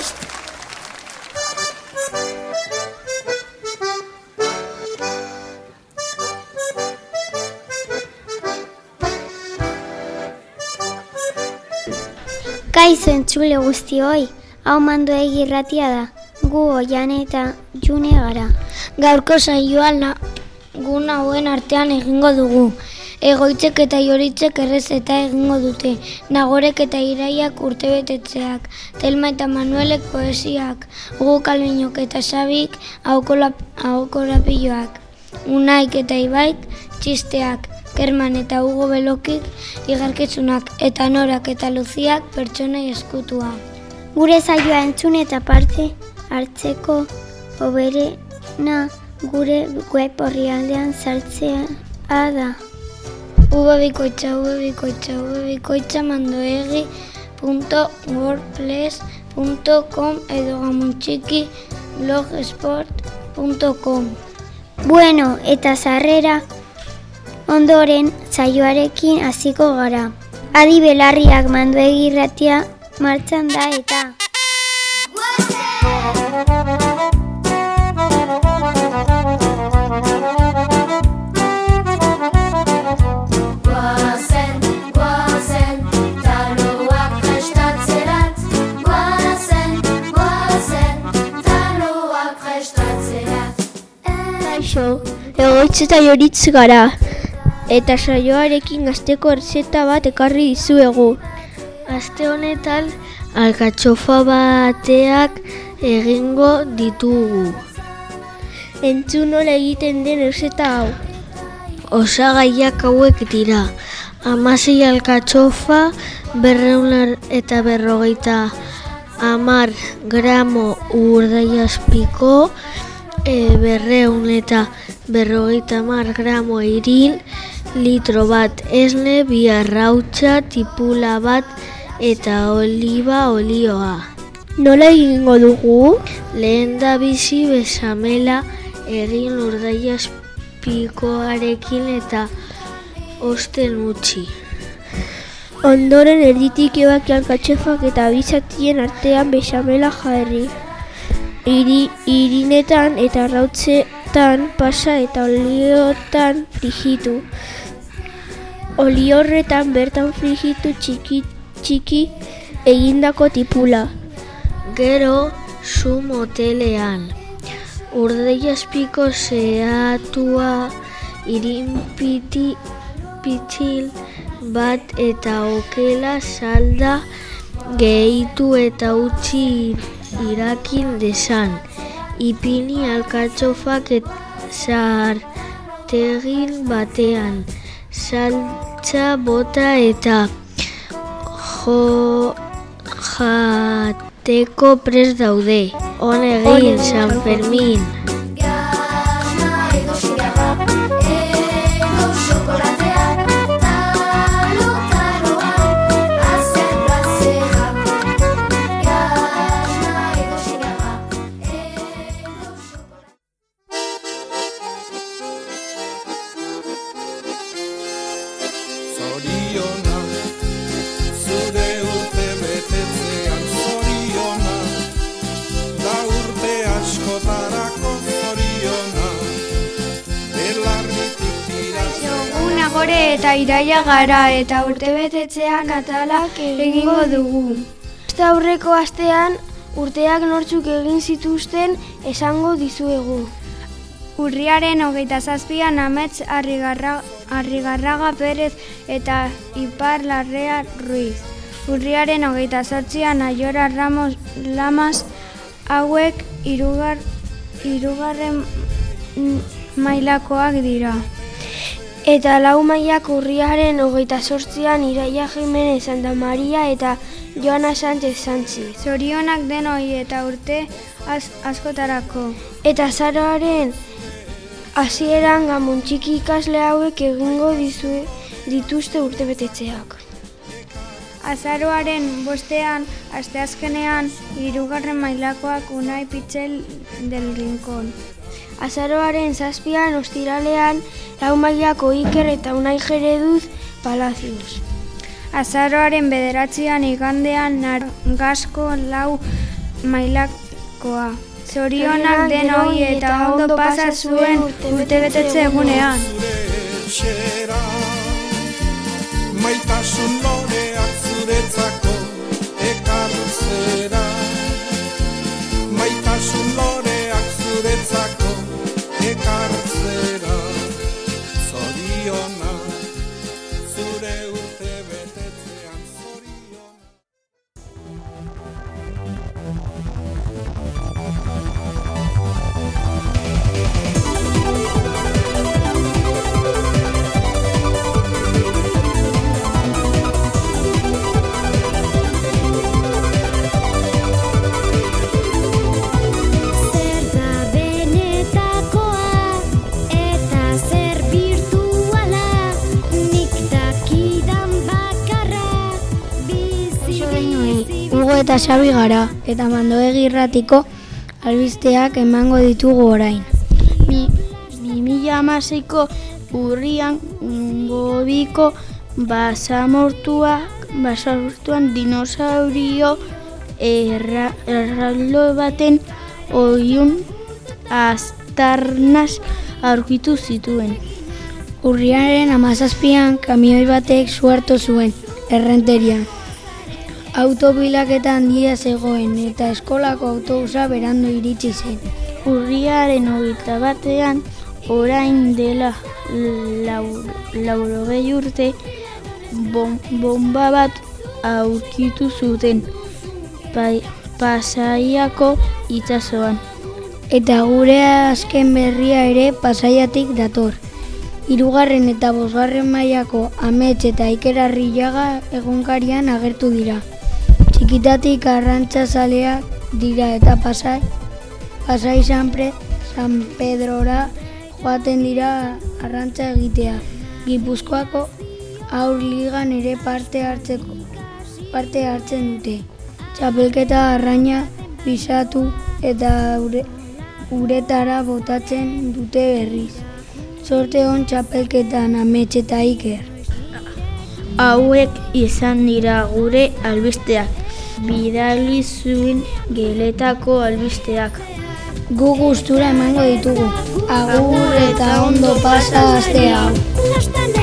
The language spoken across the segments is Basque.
prest! Kaizo entzule guztioi, hau mando egirratia da, gu oian eta june gara. Gaurko saioa lagun hauen artean egingo dugu. Egoitzek eta joritzek errez eta egingo dute. Nagorek eta iraiak urtebetetzeak. Telma eta Manuelek poesiak. Hugo Kalminok eta Sabik aukorapilloak. Unaik eta Ibaik txisteak. Kerman eta Hugo Belokik igarketzunak. Eta Norak eta Luziak pertsonai eskutua. Gure saioa entzun eta parte hartzeko oberena gure web orrialdean sartzea da. Uba bikoitza, uba bikoitza, uba bikoitza mandoegi wordpress.com edo gamuntxiki blogsport.com Bueno, eta sarrera ondoren saioarekin hasiko gara. Adi belarriak mandoegi irratia martxan da eta... egoitz eta joritz gara. Eta saioarekin gazteko erzeta bat ekarri dizuegu. Aste honetan, alkatxofa bateak egingo ditugu. Entzun nola egiten den erzeta hau. Osagaiak hauek dira. Amasei alkatxofa, berreunar eta berrogeita amar gramo urdaiazpiko, e, berreun eta berrogeita mar gramo irin, litro bat esne, bi arrautza, tipula bat eta oliba olioa. Nola egingo dugu? Lehen da bizi besamela egin urdaiazpikoarekin eta osten utzi. Ondoren erditik ebaki alkatxefak eta bizatien artean besamela jarri. Iri, irinetan eta rautzetan pasa eta oliotan frigitu. Oliorretan bertan frigitu txiki txiki egindako tipula. Gero zu motelean. Urdeiazpiko zehatua irinpiti pitil bat eta okela salda gehitu eta utzi irakin desan. Ipini alkatxofak et sartegin batean. Saltza bota eta jo jateko pres daude. On egin San Fermin. Eta iraia gara eta urtebetetzeak atalak egingo dugu. Uste aurreko astean urteak nortzuk egin zituzten esango dizuegu. Urriaren hogeita zazpian amets arrigarra, arrigarraga Perez eta Ipar Larrea Ruiz. Urriaren hogeita zortzian Aiora Ramos Lamas hauek irugar, irugarren mailakoak dira. Eta lau mailak urriaren hogeita sortzian Iraia Jimenez Santa Maria eta Joana Sánchez Santzi. Zorionak denoi eta urte az, askotarako. Eta zaroaren hasieran gamuntxiki ikasle hauek egingo dizue, dituzte urte betetzeak. Azaroaren bostean, asteazkenean, hirugarren mailakoak unai pitzel del rincón. Azaroaren zazpian, ostiralean, lau mailako Iker eta unai jereduz palazios. Azaroaren bederatzean igandean nargasko lau mailakoa. Zorionak denoi eta ondo pasa zuen urtebetetze egunean. Maitasun zera Maitasun eta Xabi gara, eta mandoegi irratiko albisteak emango ditugu orain. Mi, mi mila amaseiko urrian gobiko basamortua, basamortuan dinosaurio erra, erraldo baten oiun aztarnaz aurkitu zituen. Urriaren amazazpian kamioi batek suerto zuen, errenterian. Autobilaketa handia zegoen eta eskolako autobusa berandu iritsi zen. Urriaren hogeita batean, orain dela lau, laurogei urte, bom, bomba bat aurkitu zuten pai, pasaiako itsasoan. Eta gure azken berria ere pasaiatik dator. Hirugarren eta bosgarren mailako amets eta ikerarriaga egunkarian agertu dira. Txikitatik arrantza zaleak dira eta pasai, pasai San, Pre, San Pedrora joaten dira arrantza egitea. Gipuzkoako aur ligan ere parte hartzeko parte hartzen dute. Txapelketa arraina pisatu eta ure, uretara botatzen dute berriz. Sorte hon txapelketan amets eta iker. Hauek izan dira gure albisteak. Bidali zuen geletako albisteak. Gu gustura emango ditugu. Agur eta ondo pasa aste hau.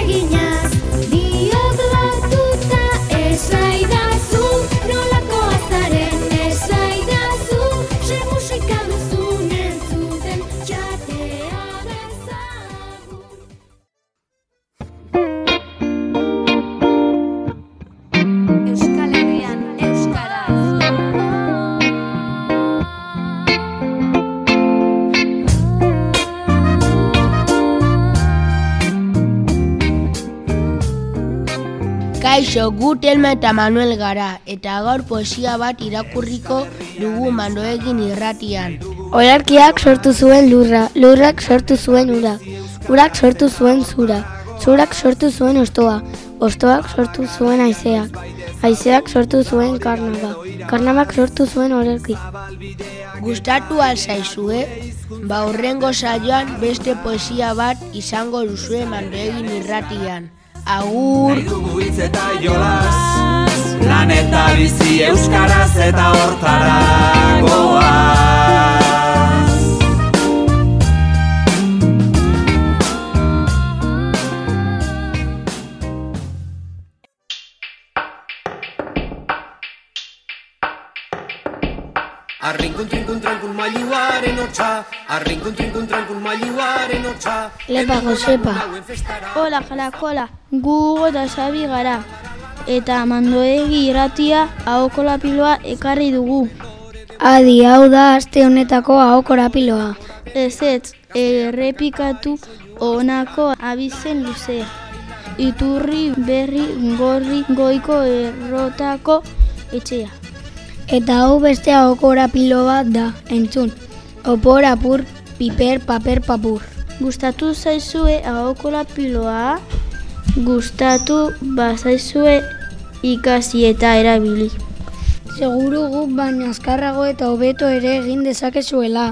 Kaixo, gu Telma eta Manuel gara, eta gaur poesia bat irakurriko dugu mandoegin irratian. Oilarkiak sortu zuen lurra, lurrak sortu zuen ura, urak sortu zuen zura, zurak sortu zuen ostoa, ostoak sortu zuen haizeak, haizeak sortu zuen karnaba, karnabak sortu zuen olerki. Gustatu alzaizue, ba horrengo saioan beste poesia bat izango duzue mandoegin irratian. Agur! eta jolas Lan eta bizi euskaraz eta hortara goaz Arrinkun trinkun trankun mailuaren hotxa Arrinkun trinkun trankun mailuaren hotxa Lepa Josepa. Hola, jalakola, gu Hugo eta Xabi gara, eta mandoegi irratia ahokola piloa ekarri dugu. Adi, hau da aste honetako ahokora piloa. Ez ez, errepikatu honako abizen luzea. Iturri berri gorri goiko errotako etxea. Eta hau beste ahokora pilo bat da, entzun. Opor, apur, piper, paper, papur. Gustatu zaizue ahokola piloa? Gustatu bazaizue ikasi eta erabili. Seguru guk baina azkarrago eta hobeto ere egin dezakezuela.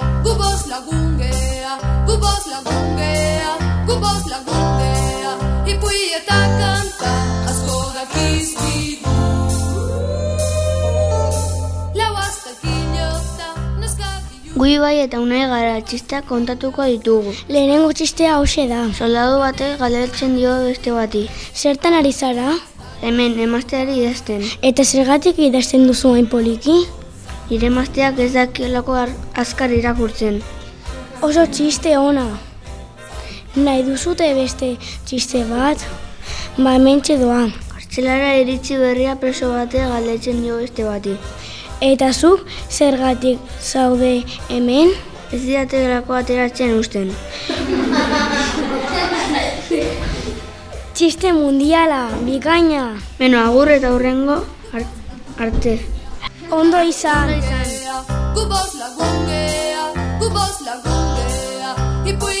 Gui bai eta unai gara txistea kontatuko ditugu. Lehenengo txistea hause da. Soldadu batek galdetzen dio beste bati. Zertan ari zara? Hemen, emazteari idazten. Eta zergatik idazten duzu hain poliki? Nire emazteak ez dakielako ar- azkar irakurtzen. Oso txiste ona. Nahi duzute beste txiste bat? Ba hementxe doa. Kartzelara iritsi berria preso batek galdetzen dio beste bati. Eta zuk zergatik zaude hemen? Ez diatelako ateratzen usten. Txiste mundiala, bikaina. Beno, agur eta hurrengo ar- arte. Ondo izan. Gubos lagungea, gubos lagungea, ipui eta kanta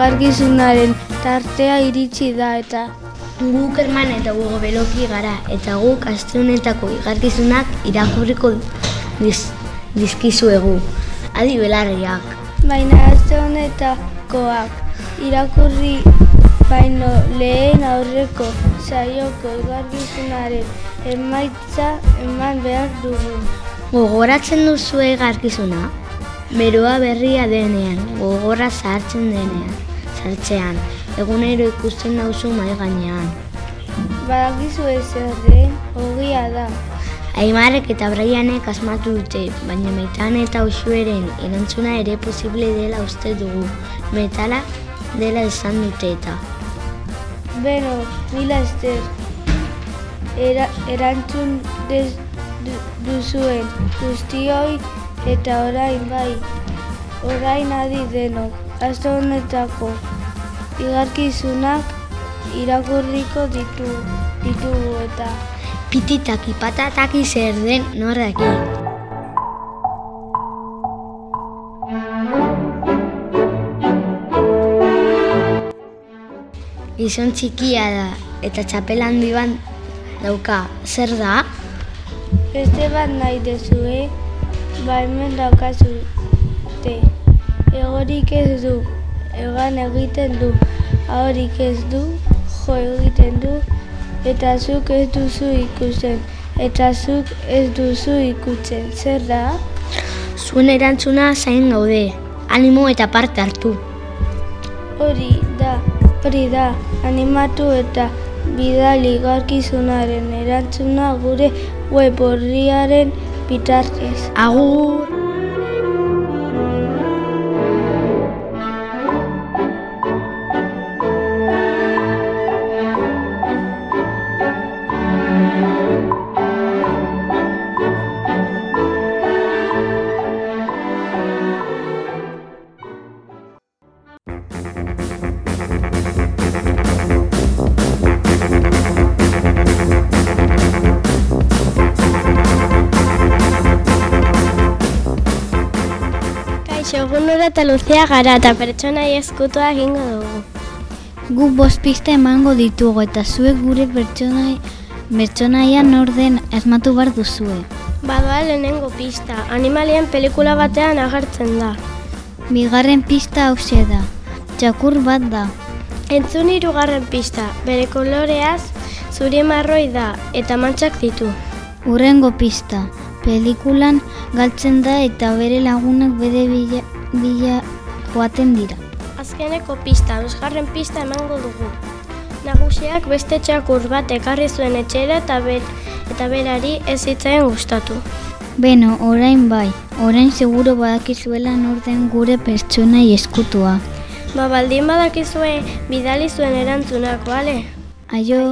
honetako igarkizunaren tartea iritsi da eta Guk erman eta gugo beloki gara, eta guk aste honetako igarkizunak irakurriko diz, dizkizuegu. Adi belarriak. baina aste honetakoak irakurri baino lehen aurreko saioko igarkizunaren emaitza eman behar dugu. Gogoratzen duzu egarkizuna? Beroa berria denean, gogorra zahartzen denean, zartzean, egunero ikusten dauzu mai gainean. Badakizu ezerren, ogia da. Aimarek eta Braianek asmatu dute, baina metan eta usueren erantzuna ere posible dela uste dugu. Metala dela esan dute eta. Beno, mila ester, Era, erantzun dez, du, duzuen guztioi eta orain bai, orain adi denok, aste honetako igarkizunak irakurriko ditu, ditugu eta Pititaki patataki zer den norraki. Gizon txikia da eta txapel handi bat dauka. Zer da? beste bat nahi dezue, ba hemen daukazute. Egorik ez du, egan egiten du, ahorik ez du, jo egiten du, eta zuk ez duzu ikusten, eta zuk ez duzu ikutzen. Zer da? Zuen erantzuna zain gaude. Animo eta parte hartu. Hori da, hori da, animatu eta bidali garkizunaren erantzuna gure web horriaren bitartez. Agur! Eta luzea gara eta pertsona eskutua egingo dugu. Guk bost pista emango ditugu eta zuek gure pertsonai, pertsonaia nor den asmatu bar duzue. Badoa lehenengo pista, animalien pelikula batean agertzen da. Bigarren pista hause da. Txakur bat da. Entzun hirugarren pista, bere koloreaz zuri marroi da eta mantxak ditu. Urrengo pista. Pelikulan galtzen da eta bere lagunak bere bila, bila joaten dira. Azkeneko pista, bosgarren pista emango dugu. Nagusiak beste txakur bat ekarri zuen etxera eta, ber, eta berari ez zitzaien gustatu. Beno, orain bai. Orain seguro badakizuela nor den gure pertsonai eskutua. Ba, baldin badakizue bidali zuen erantzunak, bale? Aio!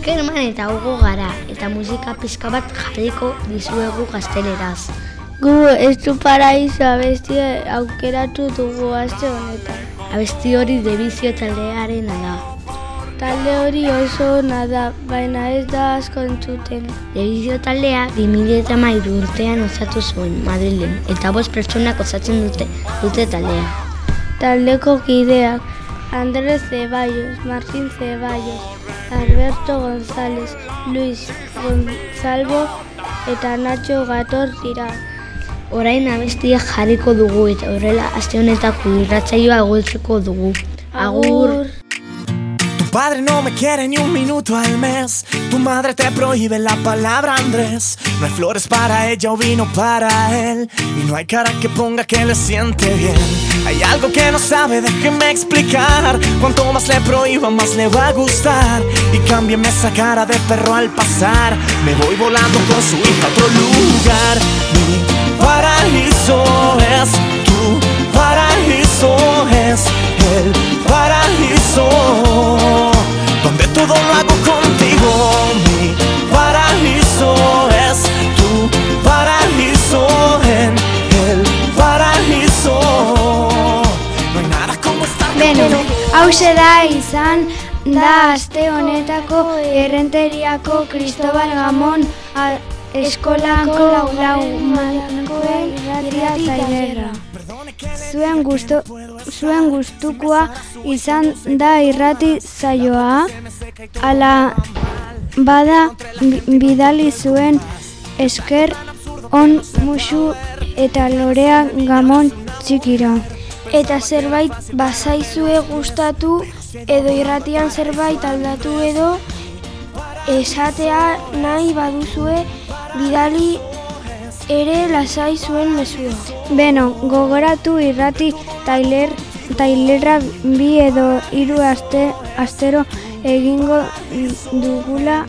Gu Kerman eta Hugo gara, eta musika pizka bat jarriko dizuegu gazteleraz. Gu ez du paraizo abesti aukeratu dugu aste honetan. Abesti hori debizio taldearen da. Talde hori oso ona da, baina ez da asko entzuten. Debizio taldea 2013 urtean osatu zuen Madrilen, eta bost pertsonak osatzen dute dute taldea. Taldeko kideak Andrés Ceballos, Martín Ceballos, Alberto González, Luis Gonzalvo eta Nacho Gator dira. Orain abestia jarriko dugu eta horrela aste honetako irratsaioa agurtzeko dugu. Agur! Tu padre no me quiere ni un minuto al mes. Tu madre te prohíbe la palabra Andrés. No hay flores para ella o vino para él. Y no hay cara que ponga que le siente bien. Hay algo que no sabe, déjeme explicar. Cuanto más le prohíba, más le va a gustar. Y cámbiame esa cara de perro al pasar. Me voy volando con su hija a otro lugar. Mi paraíso es tu paraíso es el paraíso donde todo lo da aste honetako errenteriako Cristobal Gamon a, eskolako lau malkoen irratia. Zuen, gusto, zuen gustukoa izan da irrati zaioa, ala bada bi- bidali zuen esker on musu eta lorea gamon txikira. Eta zerbait bazaizue gustatu edo irratian zerbait aldatu edo esatea nahi baduzue bidali ere lasai zuen mezua. Beno, gogoratu irrati tailer, tailerra bi edo hiru aste, astero egingo dugula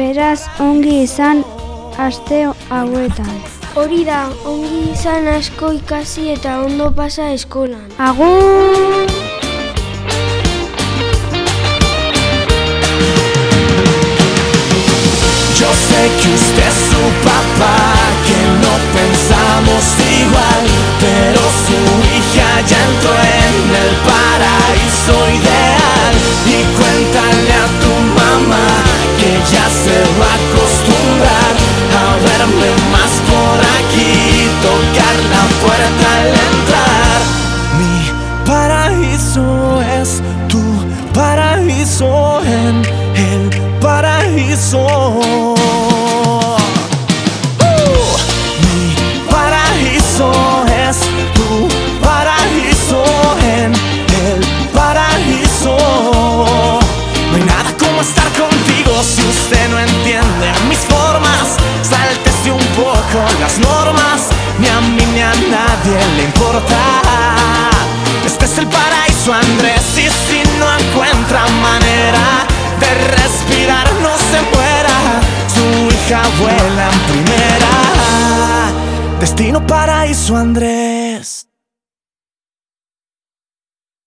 beraz ongi izan aste hauetan. Hori da, ongi izan asko ikasi eta ondo pasa eskolan. Agur! Que usted es su papá, que no pensamos igual, pero su hija ya entró en el paraíso ideal. Y cuéntale a tu mamá que ya se va a acostumbrar a verme más por aquí, tocar la puerta al